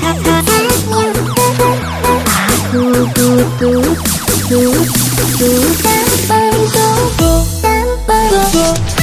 Cảm ơn cô, cảm ơn cô